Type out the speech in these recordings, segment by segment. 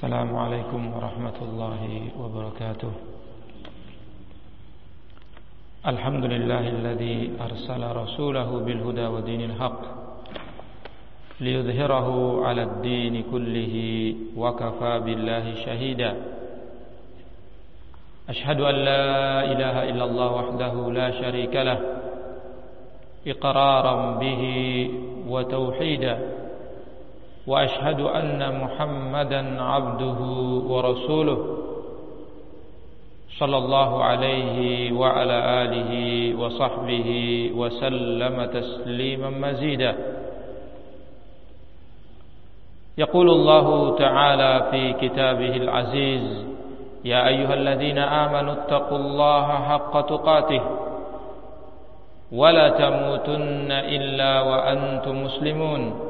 السلام عليكم ورحمة الله وبركاته. الحمد لله الذي أرسل رسوله بالهدى ودين الحق ليظهره على الدين كله وكفى بالله شهيدا. أشهد أن لا إله إلا الله وحده لا شريك له إقرارا به وتوحيدا. وأشهد أن محمدا عبده ورسوله صلى الله عليه وعلى آله وصحبه وسلم تسليما مزيدا. يقول الله تعالى في كتابه العزيز يا أيها الذين آمنوا اتقوا الله حق تقاته ولا تموتن إلا وأنتم مسلمون.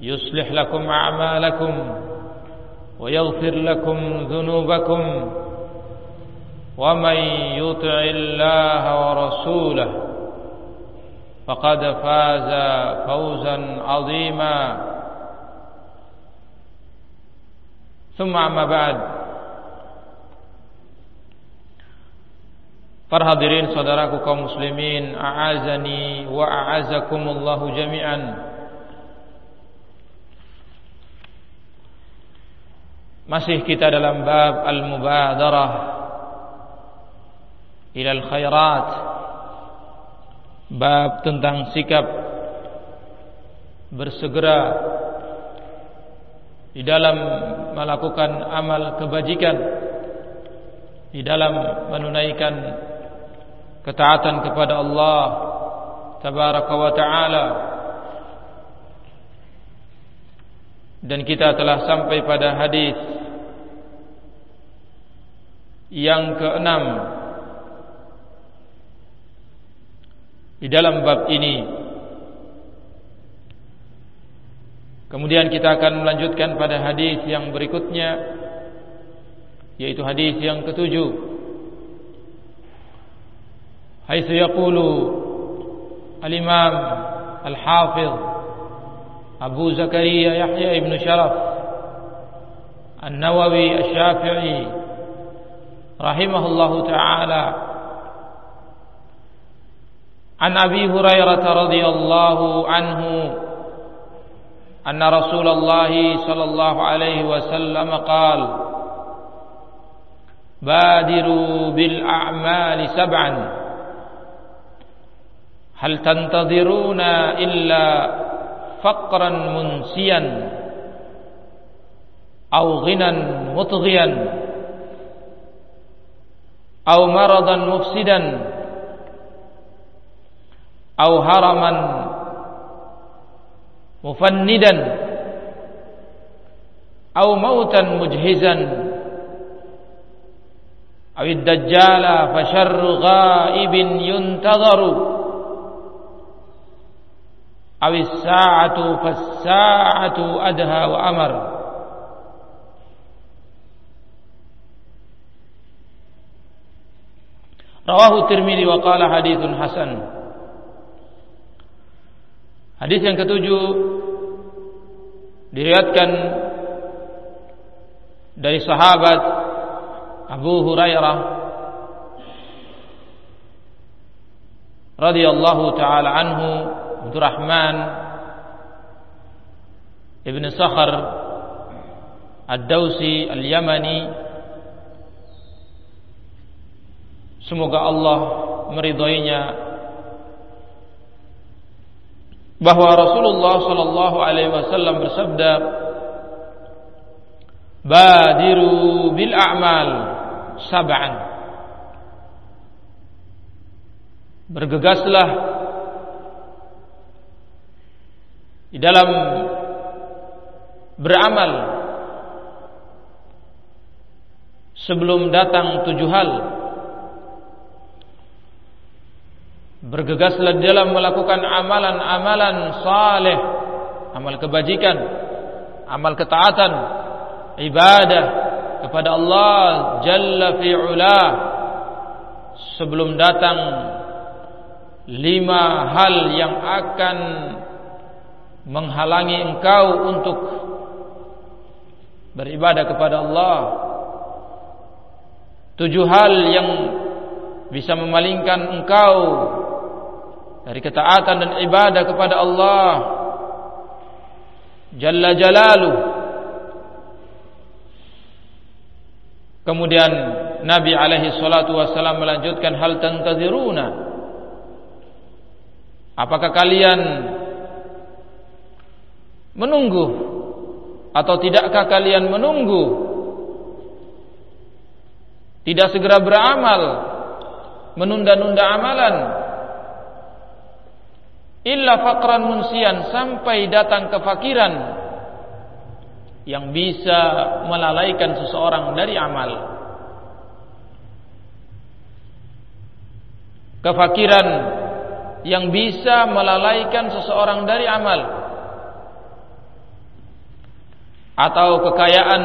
يصلح لكم أعمالكم ويغفر لكم ذنوبكم ومن يطع الله ورسوله فقد فاز فوزا عظيما ثم أما بعد Para hadirin saudaraku kaum wa a'azakumullahu jami'an. Masih kita dalam bab al-mubadarah ila al-khairat. Bab tentang sikap bersegera di dalam melakukan amal kebajikan di dalam menunaikan ketaatan kepada Allah tabaraka wa taala dan kita telah sampai pada hadis yang keenam di dalam bab ini. Kemudian kita akan melanjutkan pada hadis yang berikutnya yaitu hadis yang ketujuh. Haitsu yaqulu al-Imam Al-Hafiz Abu Zakaria Yahya ibn Sharaf An-Nawawi Asy-Syafi'i رحمه الله تعالى. عن أبي هريرة رضي الله عنه أن رسول الله صلى الله عليه وسلم قال بادروا بالأعمال سبعا. هل تنتظرون إلا فقرا منسيا أو غنى مطغيا؟ أو مرضا مفسدا أو هرما مفندا أو موتا مجهزا أو الدجال فشر غائب ينتظر أو الساعة فالساعة أدهى وأمر Rawahu Tirmidzi wa qala haditsun hasan. Hadis yang ketujuh diriwayatkan dari sahabat Abu Hurairah radhiyallahu taala anhu Abdurrahman ibn Sakhar Ad-Dausi Al-Yamani Semoga Allah meridhoinya. Bahwa Rasulullah sallallahu alaihi wasallam bersabda Badiru bil a'mal sab'an. Bergegaslah di dalam beramal sebelum datang tujuh hal bergegaslah dalam melakukan amalan-amalan saleh. Amal kebajikan amal ketaatan ibadah kepada Allah jalla fi'ula. Sebelum datang lima hal yang akan menghalangi engkau untuk beribadah kepada Allah. Tujuh hal yang bisa memalingkan engkau dari ketaatan dan ibadah kepada Allah. Jalla Jalalu. Kemudian Nabi alaihi salatu wasallam melanjutkan hal tantaziruna? Apakah kalian menunggu atau tidakkah kalian menunggu? Tidak segera beramal menunda-nunda amalan illa faqran munsian sampai datang kefakiran yang bisa melalaikan seseorang dari amal. Kefakiran yang bisa melalaikan seseorang dari amal. Atau kekayaan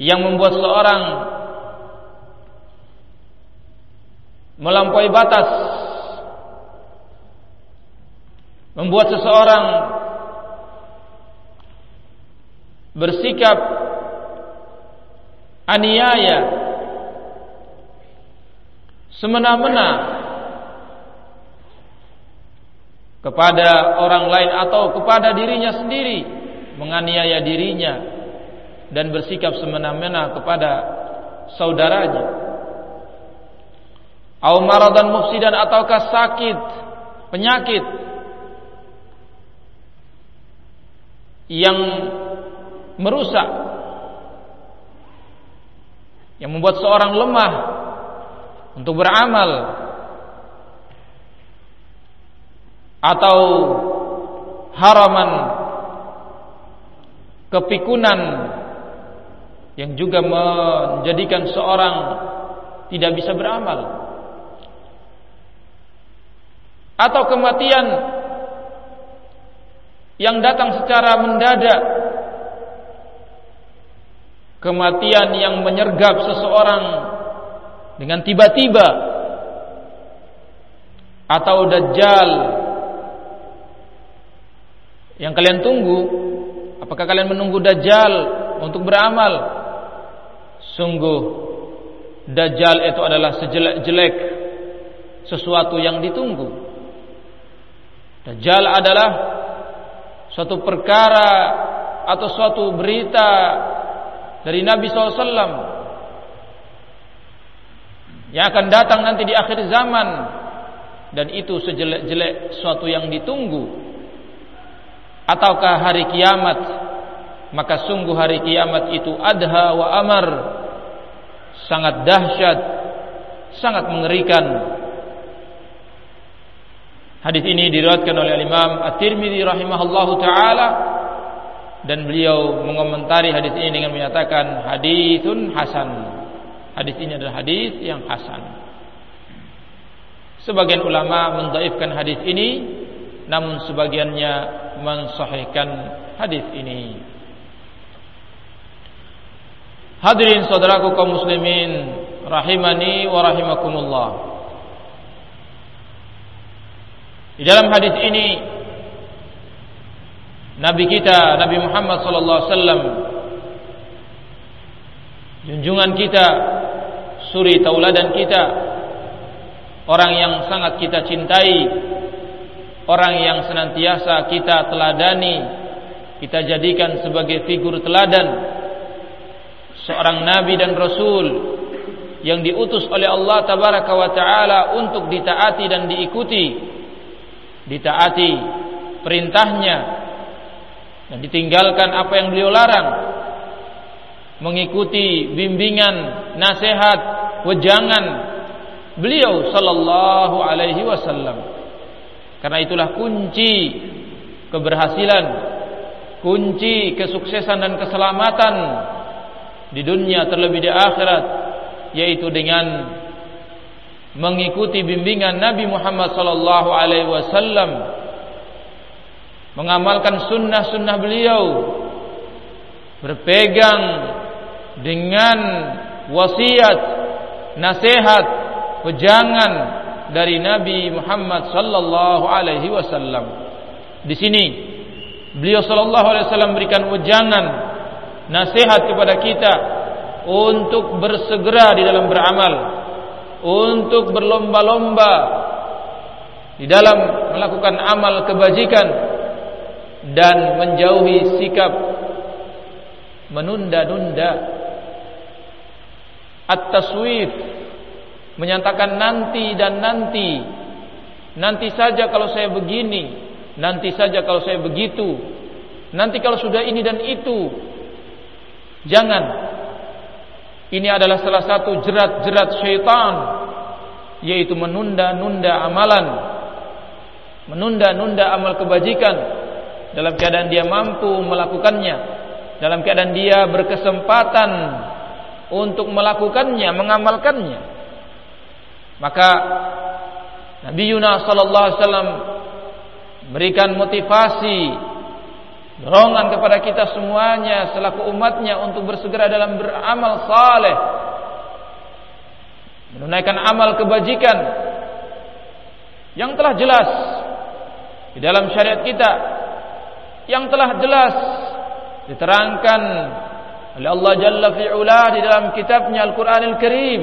yang membuat seorang melampaui batas membuat seseorang bersikap aniaya semena-mena kepada orang lain atau kepada dirinya sendiri menganiaya dirinya dan bersikap semena-mena kepada saudaranya. Au maradan mufsidan ataukah sakit penyakit yang merusak yang membuat seorang lemah untuk beramal atau haraman kepikunan yang juga menjadikan seorang tidak bisa beramal atau kematian yang datang secara mendadak. Kematian yang menyergap seseorang dengan tiba-tiba. Atau dajjal. Yang kalian tunggu apakah kalian menunggu dajjal untuk beramal? Sungguh dajjal itu adalah sejelek-jelek sesuatu yang ditunggu. Dajjal adalah suatu perkara atau suatu berita dari Nabi SAW yang akan datang nanti di akhir zaman dan itu sejelek-jelek suatu yang ditunggu. Ataukah hari kiamat? Maka sungguh hari kiamat itu adha wa amar sangat dahsyat sangat mengerikan Hadis ini diriwayatkan oleh Imam At-Tirmidzi rahimahullahu taala dan beliau mengomentari hadis ini dengan menyatakan hadisun hasan. Hadis ini adalah hadis yang hasan. Sebagian ulama mendhaifkan hadis ini namun sebagiannya mensahihkan hadis ini. Hadirin saudaraku kaum muslimin rahimani wa rahimakumullah. Di dalam hadis ini Nabi kita Nabi Muhammad sallallahu alaihi wasallam junjungan kita suri tauladan kita orang yang sangat kita cintai orang yang senantiasa kita teladani kita jadikan sebagai figur teladan seorang nabi dan rasul yang diutus oleh Allah tabaraka wa taala untuk ditaati dan diikuti ditaati perintahnya. Dan ditinggalkan apa yang beliau larang. Mengikuti bimbingan nasihat wejangan beliau sallallahu alaihi wasallam. Karena itulah kunci keberhasilan kunci kesuksesan dan keselamatan di dunia terlebih di akhirat yaitu dengan mengikuti bimbingan Nabi Muhammad sallallahu alaihi wasallam mengamalkan sunnah-sunnah beliau berpegang dengan wasiat nasihat pejangan dari Nabi Muhammad sallallahu alaihi wasallam. Di sini beliau sallallahu alaihi wasallam berikan wejangan nasihat kepada kita untuk bersegera di dalam beramal untuk berlomba-lomba di dalam melakukan amal kebajikan dan menjauhi sikap menunda-nunda. At-taswif menyatakan nanti dan nanti. Nanti saja kalau saya begini nanti saja kalau saya begitu. Nanti kalau sudah ini dan itu. Jangan ini adalah salah satu jerat-jerat syaitan yaitu menunda-nunda amalan, menunda-nunda amal kebajikan dalam keadaan dia mampu melakukannya, dalam keadaan dia berkesempatan untuk melakukannya, mengamalkannya. Maka Nabi Yunus sallallahu alaihi berikan motivasi dorongan kepada kita semuanya selaku umatnya untuk bersegera dalam beramal saleh. Menunaikan amal kebajikan yang telah jelas di dalam syariat kita yang telah jelas diterangkan oleh Allah Jalla fi'ula di dalam kitabnya Al-Quranil Karim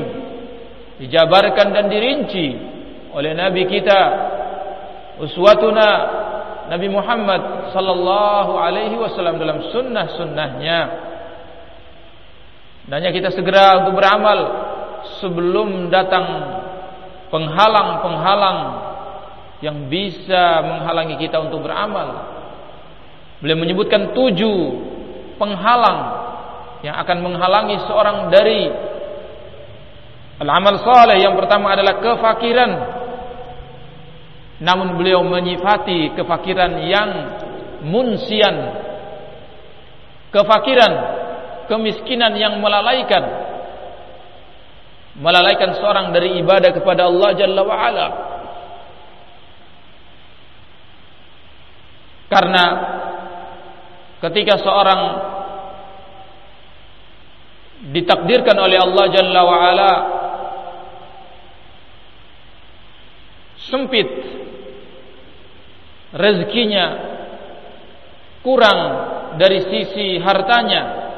dijabarkan dan dirinci oleh Nabi kita uswatuna Nabi Muhammad sallallahu alaihi wasallam dalam sunnah-sunnahnya. Hendaknya kita segera untuk beramal sebelum datang penghalang-penghalang yang bisa menghalangi kita untuk beramal. Beliau menyebutkan tujuh penghalang yang akan menghalangi seorang dari al-amal. Yang pertama adalah kefakiran namun beliau menyifati kefakiran yang munsian. Kefakiran kemiskinan yang melalaikan. Melalaikan seorang dari ibadah kepada Allah Jalla wa ala karena ketika seorang ditakdirkan oleh Allah Jalla wa ala sempit rezekinya kurang dari sisi hartanya.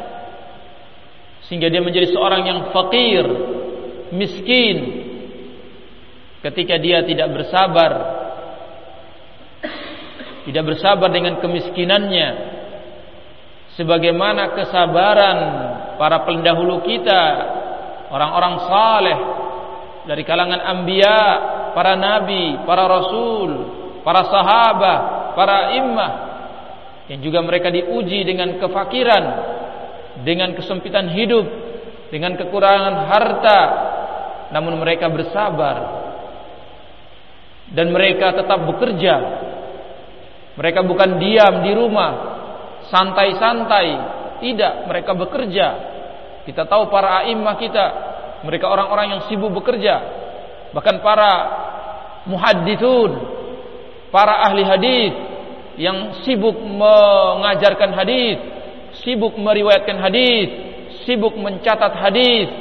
Sehingga dia menjadi seorang yang fakir, miskin. Ketika dia tidak bersabar tidak bersabar dengan kemiskinannya. Sebagaimana kesabaran para pendahulu kita orang-orang saleh dari kalangan anbiya, para nabi, para rasul para sahabat, para imam yang juga mereka diuji dengan kefakiran, dengan kesempitan hidup, dengan kekurangan harta, namun mereka bersabar dan mereka tetap bekerja. Mereka bukan diam di rumah, santai-santai, tidak, mereka bekerja. Kita tahu para imam kita, mereka orang-orang yang sibuk bekerja. Bahkan para muhaddithun, para ahli hadis yang sibuk mengajarkan hadis, sibuk meriwayatkan hadis, sibuk mencatat hadis.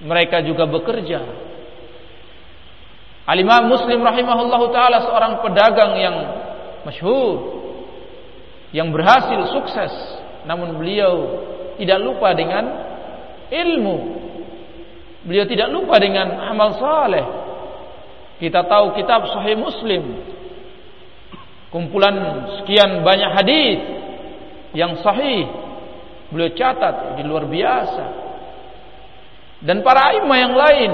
Mereka juga bekerja. Alimah Muslim rahimahullahu taala seorang pedagang yang masyhur yang berhasil sukses namun beliau tidak lupa dengan ilmu beliau tidak lupa dengan amal saleh kita tahu kitab Sahih Muslim. Kumpulan sekian banyak hadis yang sahih beliau catat di luar biasa. Dan para imam yang lain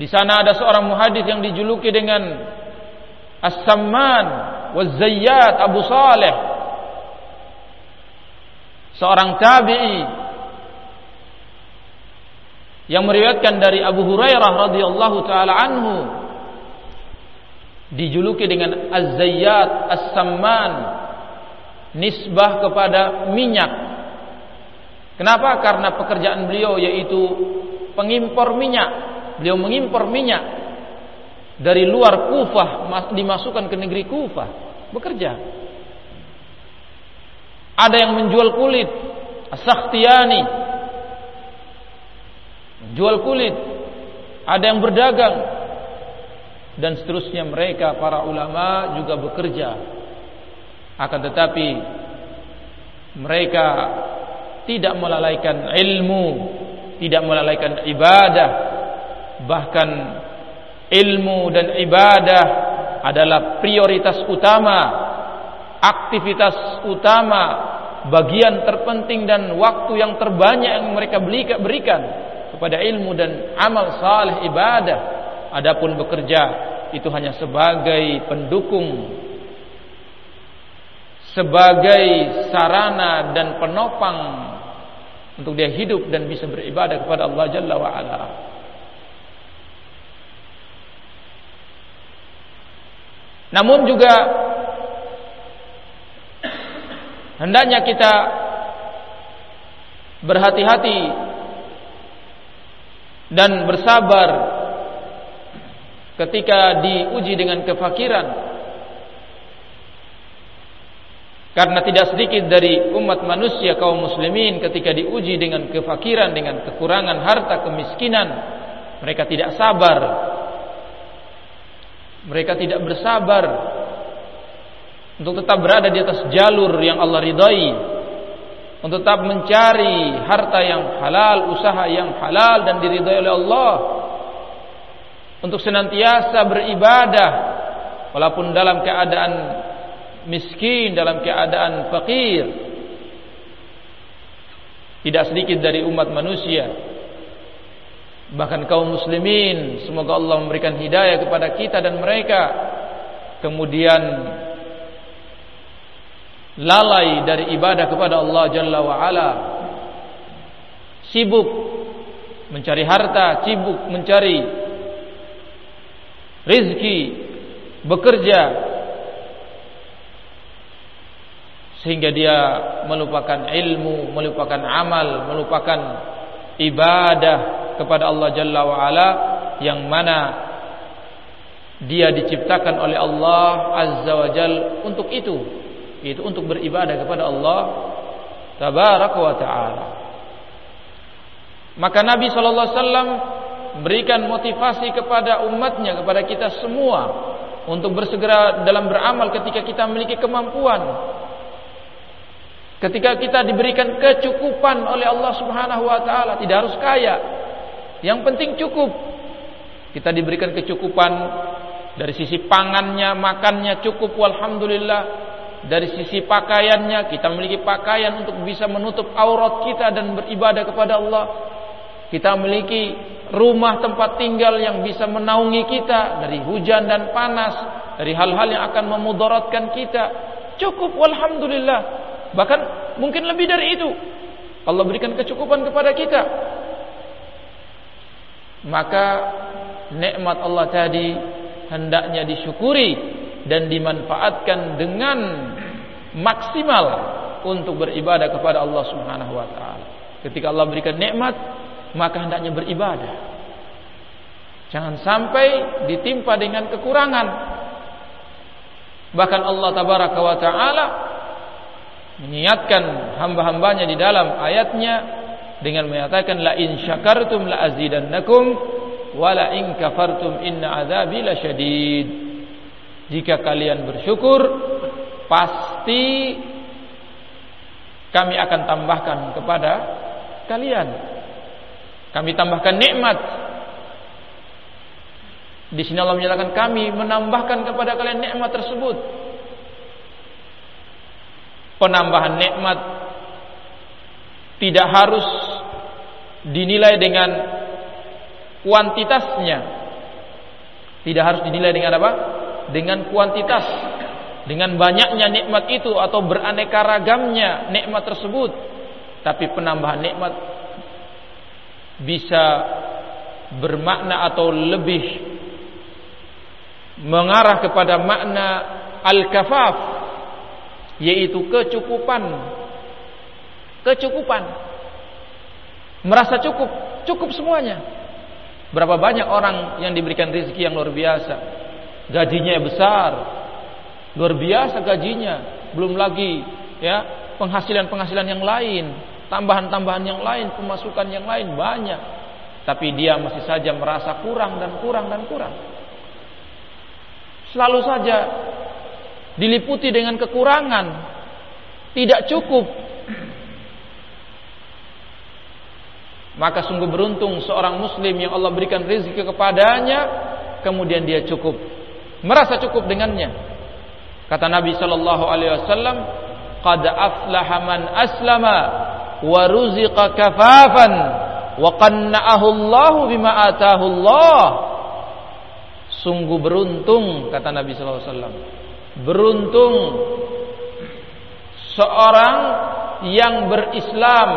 di sana ada seorang muhadis yang dijuluki dengan As-Samman Waz-Zayyat Abu Saleh seorang tabi'i yang meriwayatkan dari Abu Hurairah radhiyallahu taala anhu dijuluki dengan Az-Zayyat As-Samman nisbah kepada minyak. Kenapa? Karena pekerjaan beliau yaitu pengimpor minyak. Beliau mengimpor minyak dari luar Kufah dimasukkan ke negeri Kufah bekerja. Ada yang menjual kulit, Sakhtiyani jual kulit, ada yang berdagang. Dan seterusnya mereka para ulama juga bekerja. Akan tetapi mereka tidak melalaikan ilmu, tidak melalaikan ibadah, bahkan ilmu dan ibadah adalah prioritas utama, aktivitas utama, bagian terpenting dan waktu yang terbanyak yang mereka berikan kepada ilmu dan amal saleh ibadah. Adapun bekerja itu hanya sebagai pendukung sebagai sarana dan penopang untuk dia hidup dan bisa beribadah kepada Allah Jalla wa. Namun juga hendaknya kita berhati-hati dan bersabar ketika diuji dengan kefakiran. Karena tidak sedikit dari umat manusia kaum muslimin ketika diuji dengan kefakiran dengan kekurangan harta kemiskinan mereka tidak sabar. Mereka tidak bersabar untuk tetap berada di atas jalur yang Allah ridai, untuk tetap mencari harta yang halal, usaha yang halal dan diridai oleh Allah, untuk senantiasa beribadah walaupun dalam keadaan miskin, dalam keadaan fakir. Tidak sedikit dari umat manusia. Bahkan kaum muslimin semoga Allah memberikan hidayah kepada kita dan mereka. Kemudian lalai dari ibadah kepada Allah Jalla wa ala sibuk mencari harta sibuk mencari rizki bekerja sehingga dia melupakan ilmu melupakan amal melupakan ibadah kepada Allah Jalla wa ala yang mana dia diciptakan oleh Allah Azza wa Jal untuk itu yaitu untuk beribadah kepada Allah tabaraka wa taala maka Nabi sallallahu alaihi wasallam berikan motivasi kepada umatnya kepada kita semua untuk bersegera dalam beramal ketika kita memiliki kemampuan ketika kita diberikan kecukupan oleh Allah Subhanahu wa taala tidak harus kaya yang penting cukup. Kita diberikan kecukupan dari sisi pangannya, makannya cukup walhamdulillah. Dari sisi pakaiannya kita memiliki pakaian untuk bisa menutup aurat kita dan beribadah kepada Allah. Kita memiliki rumah tempat tinggal yang bisa menaungi kita dari hujan dan panas, dari hal-hal yang akan memudaratkan kita. Cukup walhamdulillah. Bahkan mungkin lebih dari itu. Allah berikan kecukupan kepada kita maka nikmat Allah tadi hendaknya disyukuri dan dimanfaatkan dengan maksimal untuk beribadah kepada Allah Subhanahu wa taala. Ketika Allah berikan nikmat, maka hendaknya beribadah. Jangan sampai ditimpa dengan kekurangan. Bahkan Allah tabaraka wa taala mengingatkan hamba-hambanya di dalam ayatnya dengan menyatakan la in syakartum la azidannakum wa la in kafartum inna adzabi lasyadid. Jika kalian bersyukur pasti kami akan tambahkan kepada kalian. Kami tambahkan nikmat. Di sini Allah menyatakan kami menambahkan kepada kalian nikmat tersebut. Penambahan nikmat tidak harus dinilai dengan kuantitasnya. Tidak harus dinilai dengan apa? Dengan kuantitas. Dengan banyaknya nikmat itu atau beraneka ragamnya nikmat tersebut. Tapi penambahan nikmat bisa bermakna atau lebih mengarah kepada makna al-kafaf yaitu kecukupan. Kecukupan. Merasa cukup, cukup semuanya. Berapa banyak orang yang diberikan rezeki yang luar biasa. Gajinya besar. Luar biasa gajinya. Belum lagi ya, penghasilan-penghasilan yang lain, tambahan-tambahan yang lain, pemasukan yang lain banyak. Tapi dia masih saja merasa kurang dan kurang dan kurang. Selalu saja diliputi dengan kekurangan, tidak cukup. Maka sungguh beruntung seorang muslim yang Allah berikan rezeki kepadanya kemudian dia cukup, merasa cukup dengannya. Kata Nabi sallallahu alaihi wasallam, "Qad aflaha man aslama wa ruziqa kafafan wa qanna'ahu Allah bima atahu Allah." Sungguh beruntung kata Nabi sallallahu alaihi wasallam. Beruntung seorang yang berislam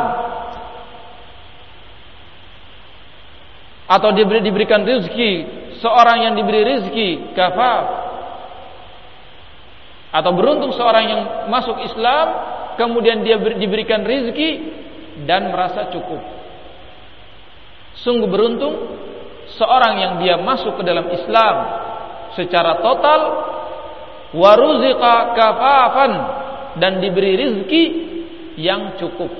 atau diberi, diberikan rezeki seorang yang diberi rezeki kafaf atau beruntung seorang yang masuk Islam kemudian dia diberikan rezeki dan merasa cukup. Sungguh beruntung seorang yang dia masuk ke dalam Islam secara total waruziqa kafafan dan diberi rezeki yang cukup.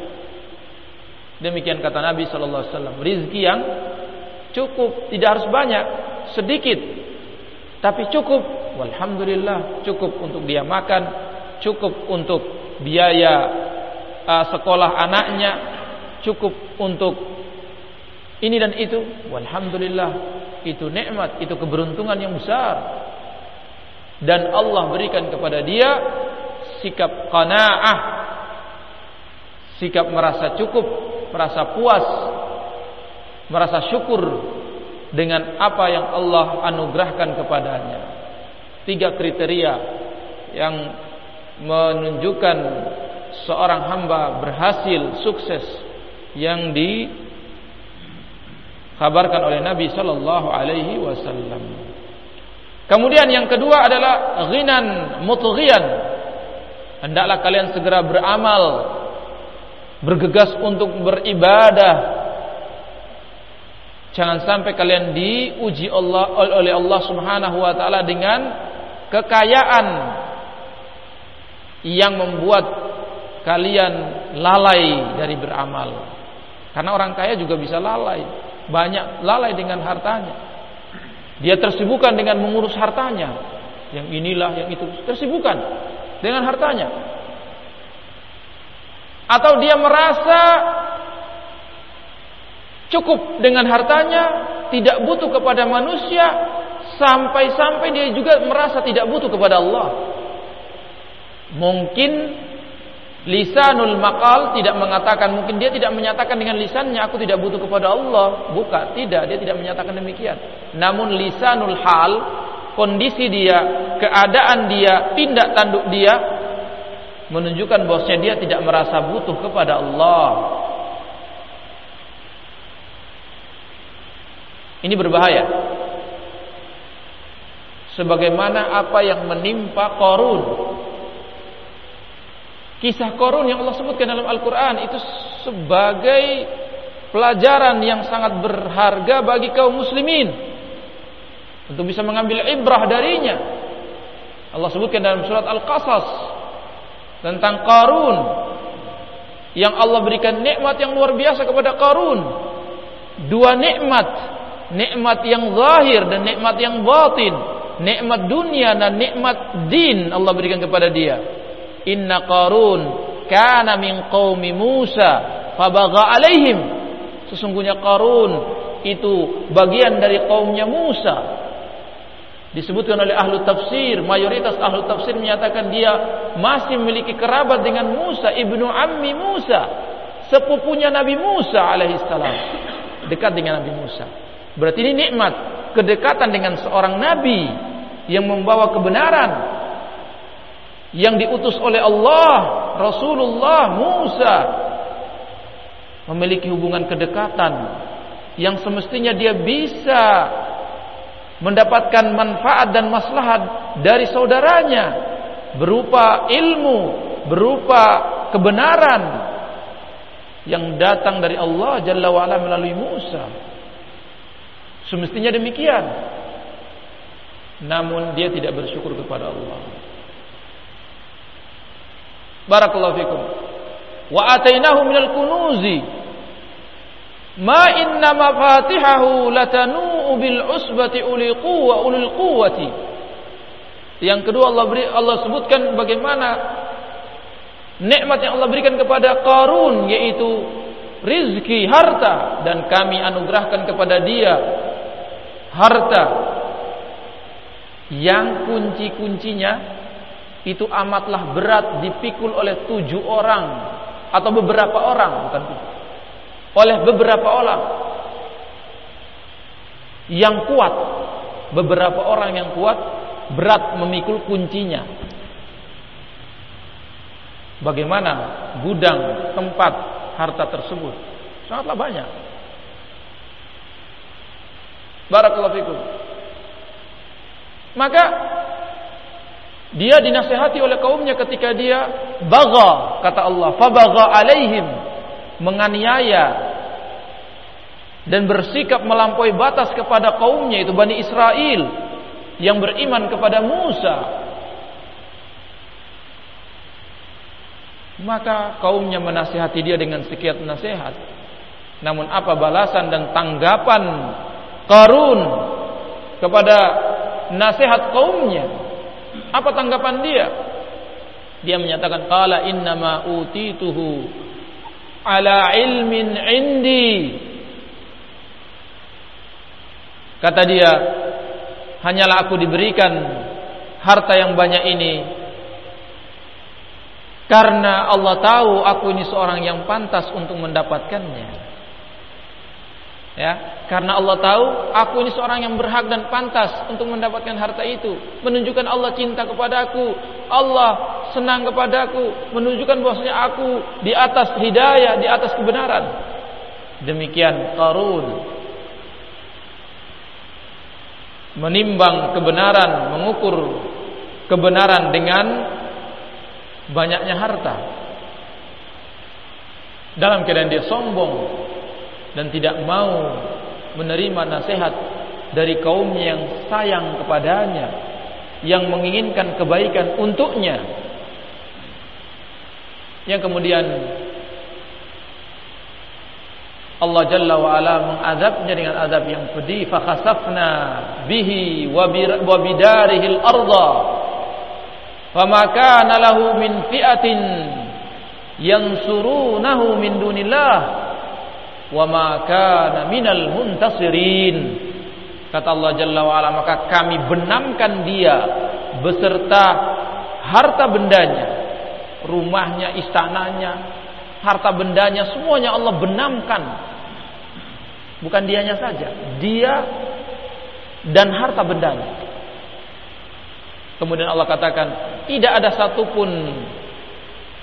Demikian kata Nabi wasallam rezeki yang cukup, tidak harus banyak, sedikit. Tapi cukup, walhamdulillah, cukup untuk dia makan, cukup untuk biaya uh, sekolah anaknya, cukup untuk ini dan itu, walhamdulillah, itu nikmat, itu keberuntungan yang besar. Dan Allah berikan kepada dia sikap qanaah, sikap merasa cukup, merasa puas merasa syukur dengan apa yang Allah anugerahkan kepadanya. Tiga kriteria yang menunjukkan seorang hamba berhasil sukses yang dikabarkan oleh Nabi sallallahu alaihi wasallam. Kemudian yang kedua adalah ghinan mutghiyan. Hendaklah kalian segera beramal, bergegas untuk beribadah Jangan sampai kalian diuji Allah oleh Allah Subhanahu wa taala dengan kekayaan yang membuat kalian lalai dari beramal. Karena orang kaya juga bisa lalai, banyak lalai dengan hartanya. Dia tersibukkan dengan mengurus hartanya. Yang inilah, yang itu, tersibukkan dengan hartanya. Atau dia merasa cukup dengan hartanya, tidak butuh kepada manusia, sampai-sampai dia juga merasa tidak butuh kepada Allah. Mungkin lisanul maqal tidak mengatakan, mungkin dia tidak menyatakan dengan lisannya aku tidak butuh kepada Allah. Bukan, tidak, dia tidak menyatakan demikian. Namun lisanul hal, kondisi dia, keadaan dia, tindak tanduk dia menunjukkan bahwasanya dia tidak merasa butuh kepada Allah. Ini berbahaya. Sebagaimana apa yang menimpa Korun. Kisah Korun yang Allah sebutkan dalam Al-Quran itu sebagai pelajaran yang sangat berharga bagi kaum muslimin. Untuk bisa mengambil ibrah darinya. Allah sebutkan dalam surat Al-Qasas tentang Qarun yang Allah berikan nikmat yang luar biasa kepada Qarun. Dua nikmat nikmat yang zahir dan nikmat yang batin, nikmat dunia dan nikmat din Allah berikan kepada dia. Inna Qarun kana min qaumi Musa fabagha alaihim. Sesungguhnya Qarun itu bagian dari kaumnya Musa. Disebutkan oleh ahlu tafsir, mayoritas ahlu tafsir menyatakan dia masih memiliki kerabat dengan Musa, ibnu ammi Musa, sepupunya Nabi Musa alaihissalam, dekat dengan Nabi Musa. Berarti ini nikmat kedekatan dengan seorang nabi yang membawa kebenaran yang diutus oleh Allah, Rasulullah Musa memiliki hubungan kedekatan yang semestinya dia bisa mendapatkan manfaat dan maslahat dari saudaranya berupa ilmu, berupa kebenaran yang datang dari Allah Jalla wa'ala melalui Musa. Semestinya demikian. Namun dia tidak bersyukur kepada Allah. Barakallahu fikum. Wa atainahu minal kunuzi ma inna mafatihahu latanu bil usbati uli quwwa ulil quwwati. Yang kedua Allah beri Allah sebutkan bagaimana nikmat yang Allah berikan kepada Qarun yaitu rizki harta dan kami anugerahkan kepada dia harta. Yang kunci-kuncinya itu amatlah berat dipikul oleh tujuh orang atau beberapa orang bukan oleh beberapa orang. Yang kuat beberapa orang yang kuat berat memikul kuncinya. Bagaimana gudang tempat harta tersebut? Sangatlah banyak barakallahu fikum maka dia dinasehati oleh kaumnya ketika dia baga kata Allah fabaga alaihim menganiaya dan bersikap melampaui batas kepada kaumnya itu Bani Israel yang beriman kepada Musa Maka kaumnya menasihati dia dengan sekian nasihat. Namun apa balasan dan tanggapan Karun kepada nasihat kaumnya? Apa tanggapan dia? Dia menyatakan qala innama utituhu ala ilmin indi. Kata dia, hanyalah aku diberikan harta yang banyak ini karena Allah tahu aku ini seorang yang pantas untuk mendapatkannya. Ya, karena Allah tahu aku ini seorang yang berhak dan pantas untuk mendapatkan harta itu. Menunjukkan Allah cinta kepada aku, Allah senang kepada aku, menunjukkan bahwasanya aku di atas hidayah, di atas kebenaran. Demikian Qarun menimbang kebenaran, mengukur kebenaran dengan banyaknya harta. Dalam keadaan dia sombong dan tidak mau menerima nasihat dari kaum yang sayang kepadanya, yang menginginkan kebaikan untuknya. Yang kemudian Allah Jalla wa ala mengazabnya dengan azab yang pedih. Fa khasafna bihi wa bidarihi al-ardha fama kana lahu min fi'atin yansurunahu min dunillah wa ma kana minal muntasirin. Kata Allah Jalla wa ala maka kami benamkan dia beserta harta bendanya rumahnya istananya harta bendanya semuanya Allah benamkan. Bukan dianya saja dia dan harta bendanya. Kemudian Allah katakan, tidak ada satupun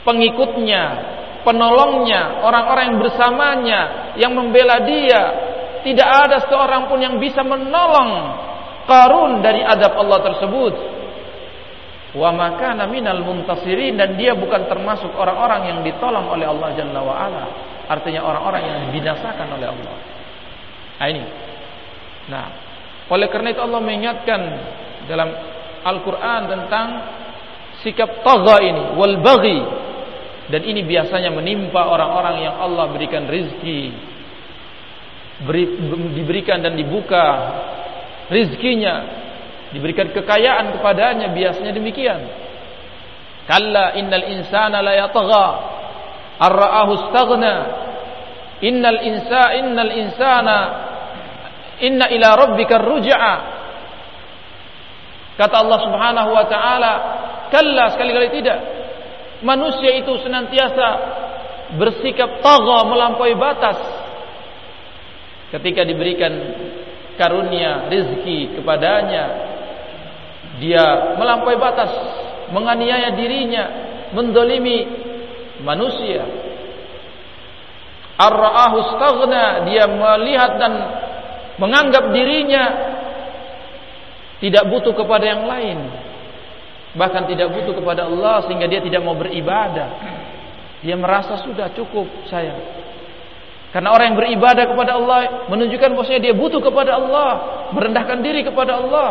pengikutnya, penolongnya, orang-orang yang bersamanya, yang membela dia. Tidak ada seorang pun yang bisa menolong Karun dari adab Allah tersebut. Wa makana minal muntasirin dan dia bukan termasuk orang-orang yang ditolong oleh Allah Jalla wa ala. Artinya orang-orang yang dibinasakan oleh Allah. Nah ini. Nah, oleh karena itu Allah mengingatkan dalam Al-Quran tentang sikap tagha ini wal baghi dan ini biasanya menimpa orang-orang yang Allah berikan rizki. Beri, diberikan dan dibuka rizkinya. Diberikan kekayaan kepadanya biasanya demikian. Kalla innal insana la yatagha ar-ra'ahu istaghna. Innal insa innal insana. Inna ila rabbika ruj'a. Kata Allah Subhanahu wa taala, "Kalla sekali-kali tidak. Manusia itu senantiasa bersikap tagha melampaui batas ketika diberikan karunia rezeki kepadanya dia melampaui batas menganiaya dirinya mendolimi manusia ar-ra'ahu dia melihat dan menganggap dirinya tidak butuh kepada yang lain. Bahkan tidak butuh kepada Allah sehingga dia tidak mau beribadah. Dia merasa sudah cukup saya. Karena orang yang beribadah kepada Allah menunjukkan bahwasanya dia butuh kepada Allah, merendahkan diri kepada Allah.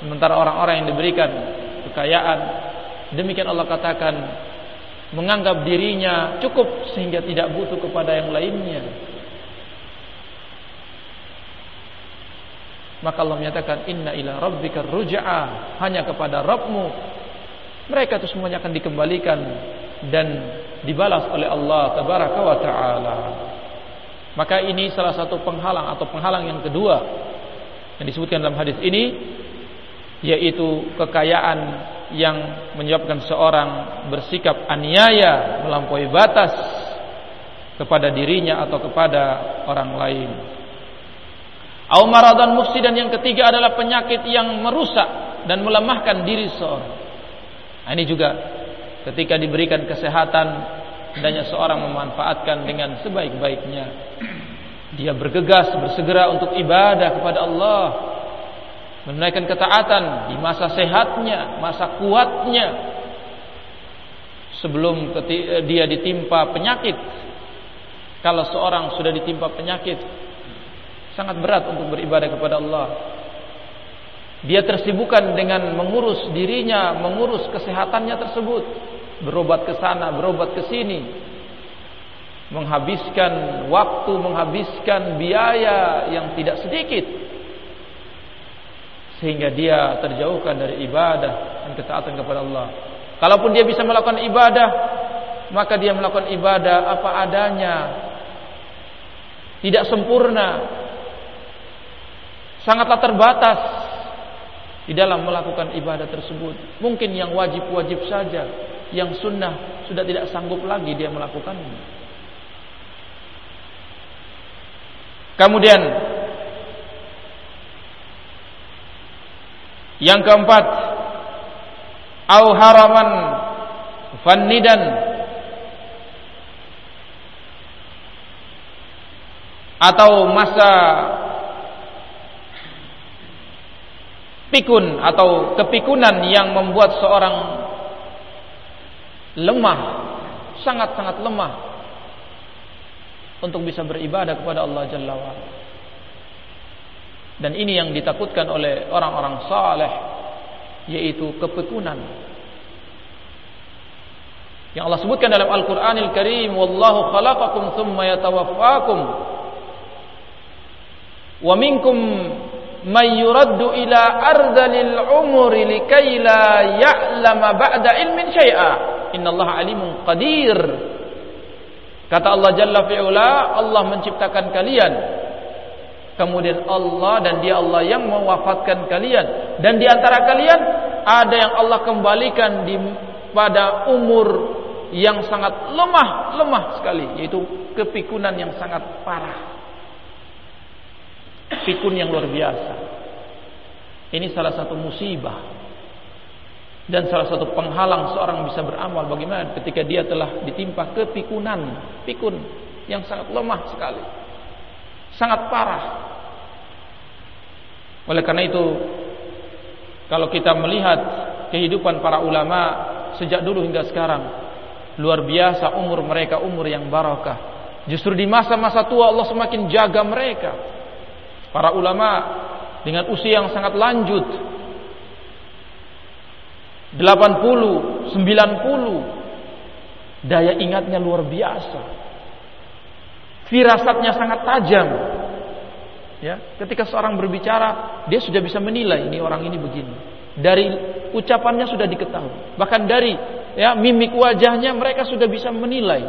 Sementara orang-orang yang diberikan kekayaan, demikian Allah katakan menganggap dirinya cukup sehingga tidak butuh kepada yang lainnya. Maka Allah menyatakan inna ila rabbika ruj'a hanya kepada Rabbmu mereka itu semuanya akan dikembalikan dan dibalas oleh Allah tabaraka wa taala. Maka ini salah satu penghalang atau penghalang yang kedua yang disebutkan dalam hadis ini yaitu kekayaan yang menyebabkan seorang bersikap aniaya melampaui batas kepada dirinya atau kepada orang lain. Au maradan mufsidan yang ketiga adalah penyakit yang merusak dan melemahkan diri seorang. Nah, ini juga ketika diberikan kesehatan hendaknya seorang memanfaatkan dengan sebaik-baiknya. Dia bergegas bersegera untuk ibadah kepada Allah, menunaikan ketaatan di masa sehatnya, masa kuatnya. Sebelum dia ditimpa penyakit. Kalau seorang sudah ditimpa penyakit, sangat berat untuk beribadah kepada Allah. Dia tersibukkan dengan mengurus dirinya, mengurus kesehatannya tersebut, berobat ke sana, berobat ke sini, menghabiskan waktu, menghabiskan biaya yang tidak sedikit, sehingga dia terjauhkan dari ibadah dan ketaatan kepada Allah. Kalaupun dia bisa melakukan ibadah, maka dia melakukan ibadah apa adanya, tidak sempurna, sangatlah terbatas di dalam melakukan ibadah tersebut. Mungkin yang wajib-wajib saja, yang sunnah sudah tidak sanggup lagi dia melakukannya. Kemudian yang keempat, au haraman fannidan atau masa pikun atau kepikunan yang membuat seorang lemah, sangat-sangat lemah untuk bisa beribadah kepada Allah Jalla wa'ala. Dan ini yang ditakutkan oleh orang-orang saleh yaitu kepikunan. Yang Allah sebutkan dalam Al-Qur'anil Karim, "Wallahu khalaqakum tsumma yatawaffakum." Wa minkum may yuraddu ila ardalil umuri likai la ya'lama ba'da ilmin syai'a. Innallaha alimun qadir. Kata Allah jalla fi'ula Allah menciptakan kalian. Kemudian Allah dan dia Allah yang mewafatkan kalian. Dan di antara kalian ada yang Allah kembalikan di pada umur yang sangat lemah lemah sekali yaitu kepikunan yang sangat parah pikun yang luar biasa. Ini salah satu musibah dan salah satu penghalang seorang bisa beramal bagaimana ketika dia telah ditimpa kepikunan, pikun yang sangat lemah sekali. Sangat parah. Oleh karena itu kalau kita melihat kehidupan para ulama sejak dulu hingga sekarang luar biasa umur mereka umur yang barakah. Justru di masa-masa tua Allah semakin jaga mereka Para ulama dengan usia yang sangat lanjut 80, 90 daya ingatnya luar biasa. Firasatnya sangat tajam. Ya, ketika seorang berbicara, dia sudah bisa menilai ini orang ini begini. Dari ucapannya sudah diketahui. Bahkan dari ya mimik wajahnya mereka sudah bisa menilai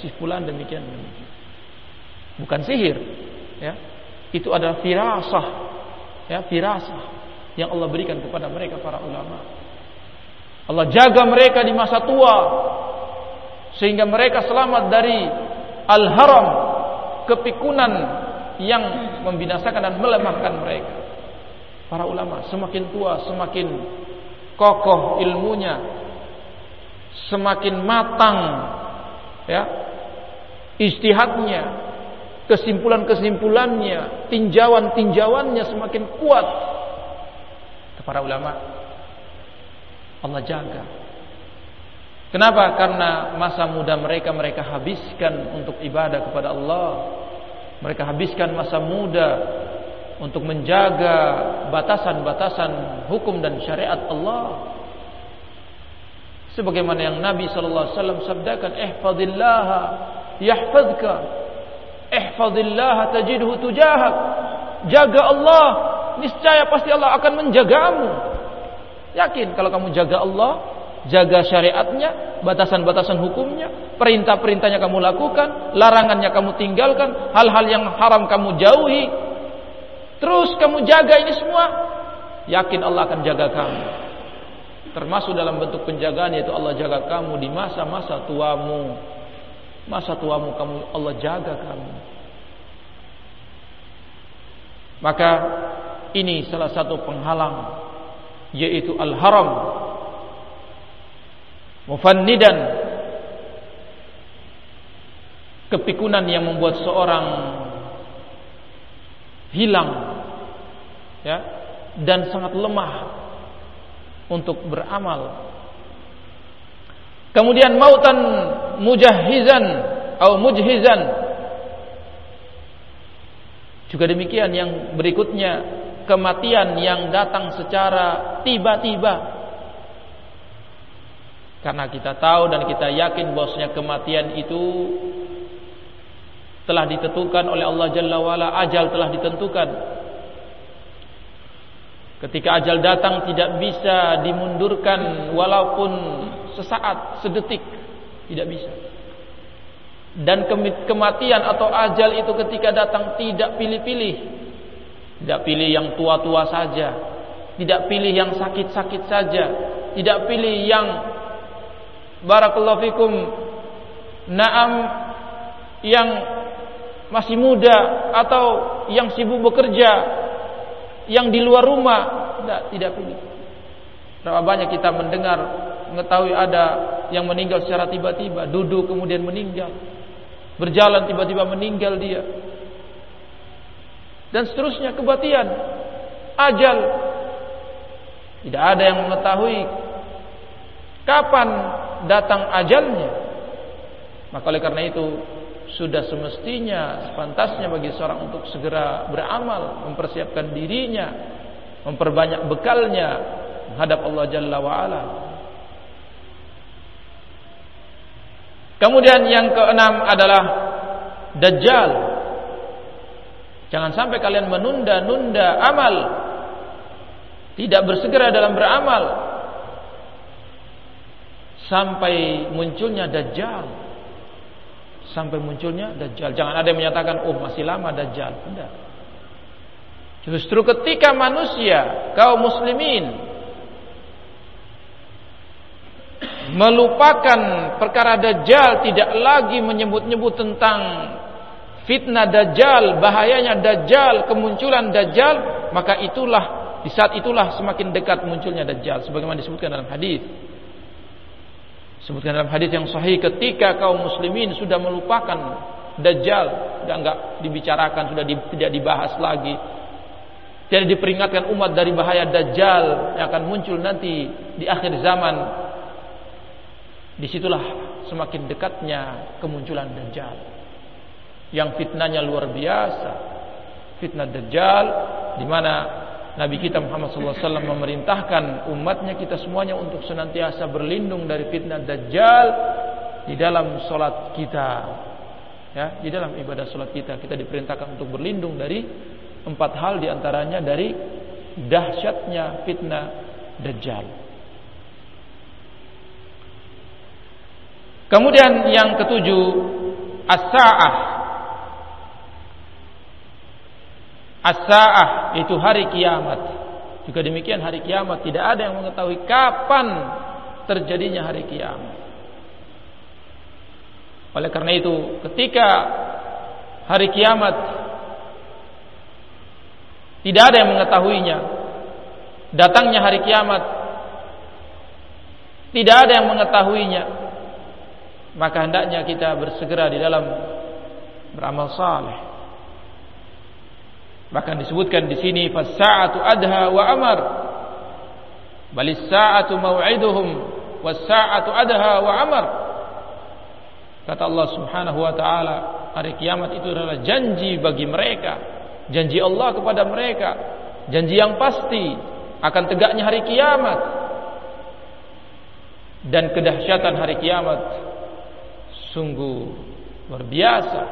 si fulan demikian demikian. Bukan sihir, ya itu adalah firasah. Ya firasah yang Allah berikan kepada mereka para ulama. Allah jaga mereka di masa tua. Sehingga mereka selamat dari al-haram kepikunan yang membinasakan dan melemahkan mereka. Para ulama semakin tua semakin kokoh ilmunya semakin matang ya istihadnya kesimpulan-kesimpulannya, tinjauan-tinjauannya semakin kuat. Para ulama Allah jaga. Kenapa? Karena masa muda mereka mereka habiskan untuk ibadah kepada Allah. Mereka habiskan masa muda untuk menjaga batasan-batasan hukum dan syariat Allah. Sebagaimana yang Nabi sallallahu alaihi wasallam sabdakan, "Ihfazillah yahfazka. Ihfazillah tajidhu tujahak." Jaga Allah, niscaya pasti Allah akan menjagamu. Yakin kalau kamu jaga Allah, jaga syariatnya, batasan-batasan hukumnya, perintah-perintahnya kamu lakukan, larangannya kamu tinggalkan, hal-hal yang haram kamu jauhi. Terus kamu jaga ini semua, yakin Allah akan jaga kamu. Termasuk dalam bentuk penjagaan yaitu Allah jaga kamu di masa-masa tuamu. Masa tuamu kamu Allah jaga kamu. Maka ini salah satu penghalang yaitu al-haram. Mufannidan. Kepikunan yang membuat seorang hilang ya dan sangat lemah untuk beramal kemudian mautan mujahizan atau mujhizan juga demikian yang berikutnya kematian yang datang secara tiba-tiba. Karena kita tahu dan kita yakin bahwasanya kematian itu telah ditentukan oleh Allah Jalla wa'ala, ajal telah ditentukan. Ketika ajal datang tidak bisa dimundurkan walaupun sesaat, sedetik, tidak bisa. Dan kematian atau ajal itu ketika datang tidak pilih-pilih, tidak pilih yang tua-tua saja. Tidak pilih yang sakit-sakit saja. Tidak pilih yang barakallahu fikum naam yang masih muda atau yang sibuk bekerja yang di luar rumah tidak tidak pilih berapa banyak kita mendengar mengetahui ada yang meninggal secara tiba-tiba duduk kemudian meninggal berjalan tiba-tiba meninggal dia. Dan seterusnya kebatian ajal. Tidak ada yang mengetahui kapan datang ajalnya. Maka oleh karena itu sudah semestinya sepantasnya bagi seorang untuk segera beramal mempersiapkan dirinya memperbanyak bekalnya menghadap Allah Jalla wa ala kemudian yang keenam adalah Dajjal Jangan sampai kalian menunda-nunda amal. Tidak bersegera dalam beramal. Sampai munculnya dajjal. Sampai munculnya dajjal. Jangan ada yang menyatakan, oh masih lama dajjal. Tidak. Justru ketika manusia, kaum muslimin, melupakan perkara dajjal, tidak lagi menyebut-nyebut tentang fitnah dajjal, bahayanya dajjal, kemunculan dajjal, maka itulah di saat itulah semakin dekat munculnya dajjal sebagaimana disebutkan dalam hadis. Sebutkan dalam hadis yang sahih ketika kaum muslimin sudah melupakan dajjal, sudah enggak dibicarakan, sudah di, tidak dibahas lagi. Tidak diperingatkan umat dari bahaya dajjal yang akan muncul nanti di akhir zaman. Di situlah semakin dekatnya kemunculan dajjal yang fitnahnya luar biasa. Fitnah Dajjal di mana Nabi kita Muhammad SAW memerintahkan umatnya kita semuanya untuk senantiasa berlindung dari fitnah Dajjal di dalam solat kita. Ya, di dalam ibadah solat kita kita diperintahkan untuk berlindung dari empat hal di antaranya dari dahsyatnya fitnah Dajjal. Kemudian yang ketujuh as-sa'ah As-sa'ah itu hari kiamat. Juga demikian hari kiamat tidak ada yang mengetahui kapan terjadinya hari kiamat. Oleh karena itu, ketika hari kiamat tidak ada yang mengetahuinya, datangnya hari kiamat tidak ada yang mengetahuinya, maka hendaknya kita bersegera di dalam beramal saleh Bahkan disebutkan di sini fasa'atu adha wa amar. Balis sa'atu maw'iduhum was adha wa amar. Kata Allah Subhanahu wa taala, hari kiamat itu adalah janji bagi mereka, janji Allah kepada mereka, janji yang pasti akan tegaknya hari kiamat dan kedahsyatan hari kiamat sungguh luar biasa.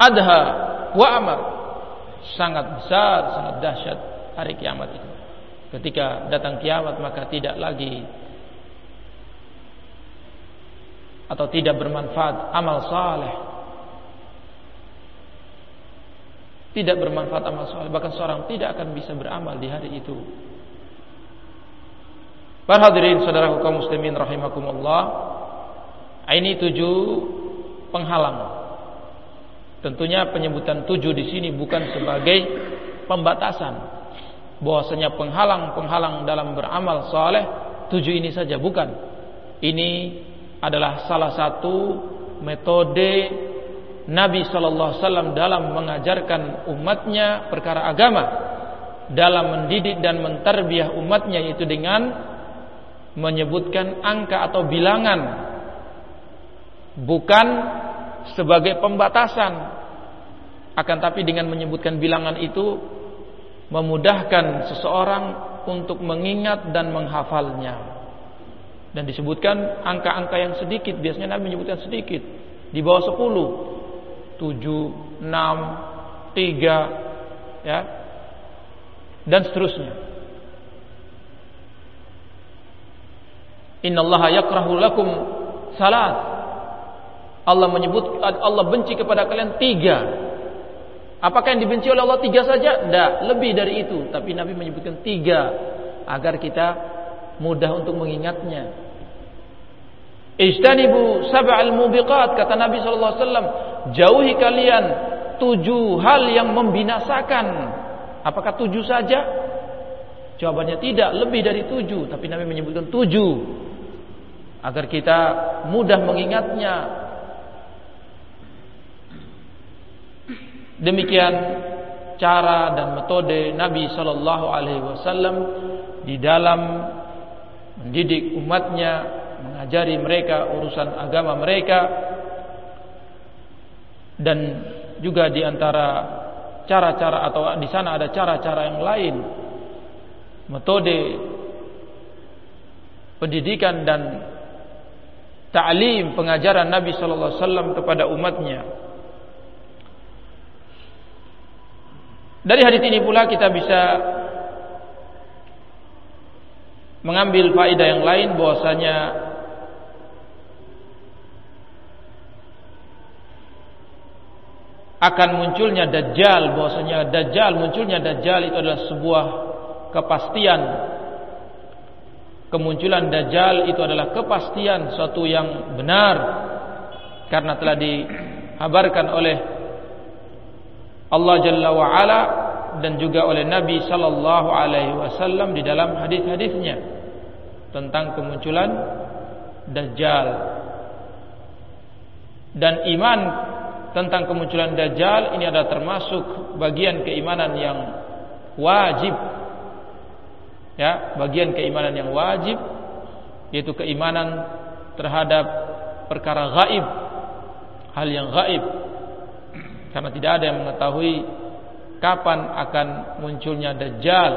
Adha wa amar sangat besar, sangat dahsyat hari kiamat itu. Ketika datang kiamat maka tidak lagi atau tidak bermanfaat amal saleh. Tidak bermanfaat amal saleh, bahkan seorang tidak akan bisa beramal di hari itu. Para hadirin saudara kaum muslimin rahimakumullah. Ini tujuh penghalang. Tentunya penyebutan tujuh di sini bukan sebagai pembatasan. Bahwasanya penghalang-penghalang dalam beramal saleh tujuh ini saja bukan. Ini adalah salah satu metode Nabi sallallahu alaihi wasallam dalam mengajarkan umatnya perkara agama, dalam mendidik dan menterbiah umatnya yaitu dengan menyebutkan angka atau bilangan bukan sebagai pembatasan. Akan tapi dengan menyebutkan bilangan itu memudahkan seseorang untuk mengingat dan menghafalnya. Dan disebutkan angka-angka yang sedikit biasanya Nabi menyebutkan sedikit di bawah 10 7 6 3 ya dan seterusnya Innallaha yakrahu lakum salat Allah menyebut Allah benci kepada kalian tiga. Apakah yang dibenci oleh Allah tiga saja? Tidak, lebih dari itu. Tapi Nabi menyebutkan tiga agar kita mudah untuk mengingatnya. Ijtanibu sab'al mubiqat kata Nabi sallallahu alaihi wasallam, jauhi kalian tujuh hal yang membinasakan. Apakah tujuh saja? Jawabannya tidak, lebih dari tujuh. Tapi Nabi menyebutkan tujuh agar kita mudah mengingatnya, Demikian cara dan metode Nabi Shallallahu Alaihi Wasallam di dalam mendidik umatnya, mengajari mereka urusan agama mereka, dan juga di antara cara-cara atau di sana ada cara-cara yang lain, metode pendidikan dan ta'lim pengajaran Nabi Shallallahu Alaihi Wasallam kepada umatnya. Dari hadis ini pula kita bisa mengambil faedah yang lain bahwasanya akan munculnya dajjal bahwasanya dajjal munculnya dajjal itu adalah sebuah kepastian kemunculan dajjal itu adalah kepastian suatu yang benar karena telah dihabarkan oleh Allah Jalla wa Ala dan juga oleh Nabi sallallahu alaihi wasallam di dalam hadis-hadisnya tentang kemunculan dajjal. Dan iman tentang kemunculan dajjal ini adalah termasuk bagian keimanan yang wajib. Ya, bagian keimanan yang wajib yaitu keimanan terhadap perkara gaib, hal yang gaib. Karena tidak ada yang mengetahui kapan akan munculnya dajjal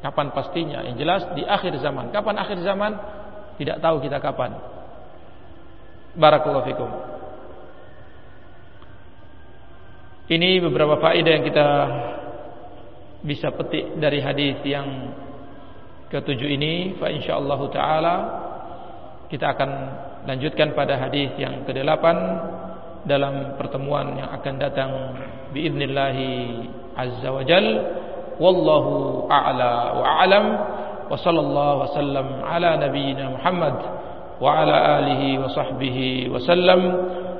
kapan pastinya. Yang jelas di akhir zaman. Kapan akhir zaman? Tidak tahu kita kapan. Barakallahu fikum. Ini beberapa faedah yang kita bisa petik dari hadis yang ketujuh ini fa insyaallah taala kita akan lanjutkan pada hadis yang kedelapan dalam pertemuan yang akan datang biidznillah azza wa jal. Wallahu a'la wa a'lam. Wa sallallahu wasallam ala nabiyyina Muhammad wa ala alihi wa sahbihi